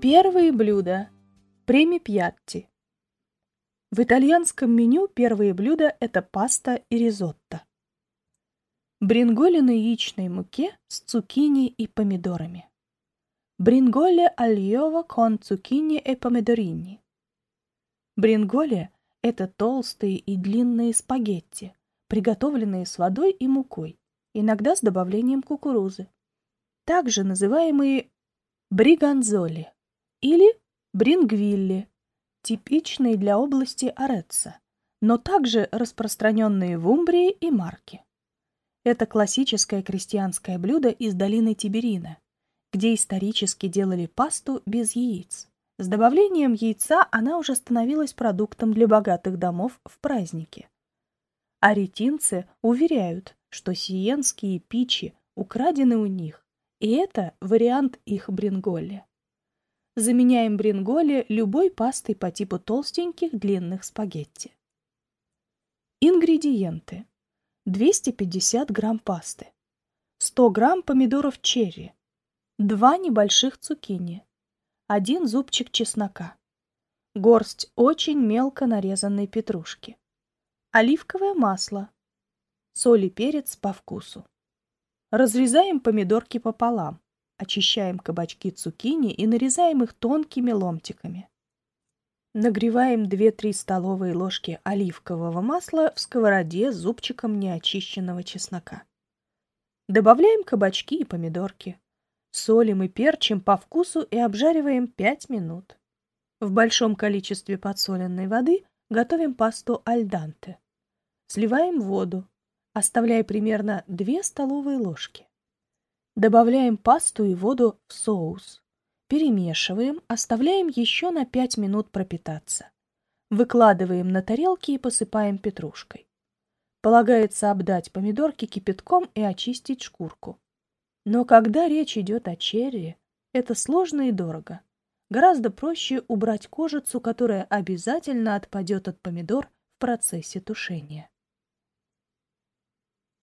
Первые блюда. Преми пьятти. В итальянском меню первые блюда – это паста и ризотто. Бринголи на яичной муке с цукини и помидорами. Бринголе альово кон цукини и помидорини. Бринголе – это толстые и длинные спагетти, приготовленные с водой и мукой, иногда с добавлением кукурузы. Также называемые бриганзоли или брингвилли, типичные для области Ореца, но также распространенные в Умбрии и Марке. Это классическое крестьянское блюдо из долины Тиберина, где исторически делали пасту без яиц. С добавлением яйца она уже становилась продуктом для богатых домов в празднике. Аретинцы уверяют, что сиенские пичи украдены у них, и это вариант их бринголи. Заменяем бринголи любой пастой по типу толстеньких длинных спагетти. Ингредиенты. 250 грамм пасты, 100 грамм помидоров черри, 2 небольших цукини, 1 зубчик чеснока, горсть очень мелко нарезанной петрушки, оливковое масло, соль и перец по вкусу. Разрезаем помидорки пополам, очищаем кабачки цукини и нарезаем их тонкими ломтиками. Нагреваем 2-3 столовые ложки оливкового масла в сковороде с зубчиком неочищенного чеснока. Добавляем кабачки и помидорки. Солим и перчим по вкусу и обжариваем 5 минут. В большом количестве подсоленной воды готовим пасту альданте. Сливаем воду, оставляя примерно 2 столовые ложки. Добавляем пасту и воду в соус. Перемешиваем, оставляем еще на 5 минут пропитаться. Выкладываем на тарелки и посыпаем петрушкой. Полагается обдать помидорки кипятком и очистить шкурку. Но когда речь идет о черри, это сложно и дорого. Гораздо проще убрать кожицу, которая обязательно отпадет от помидор в процессе тушения.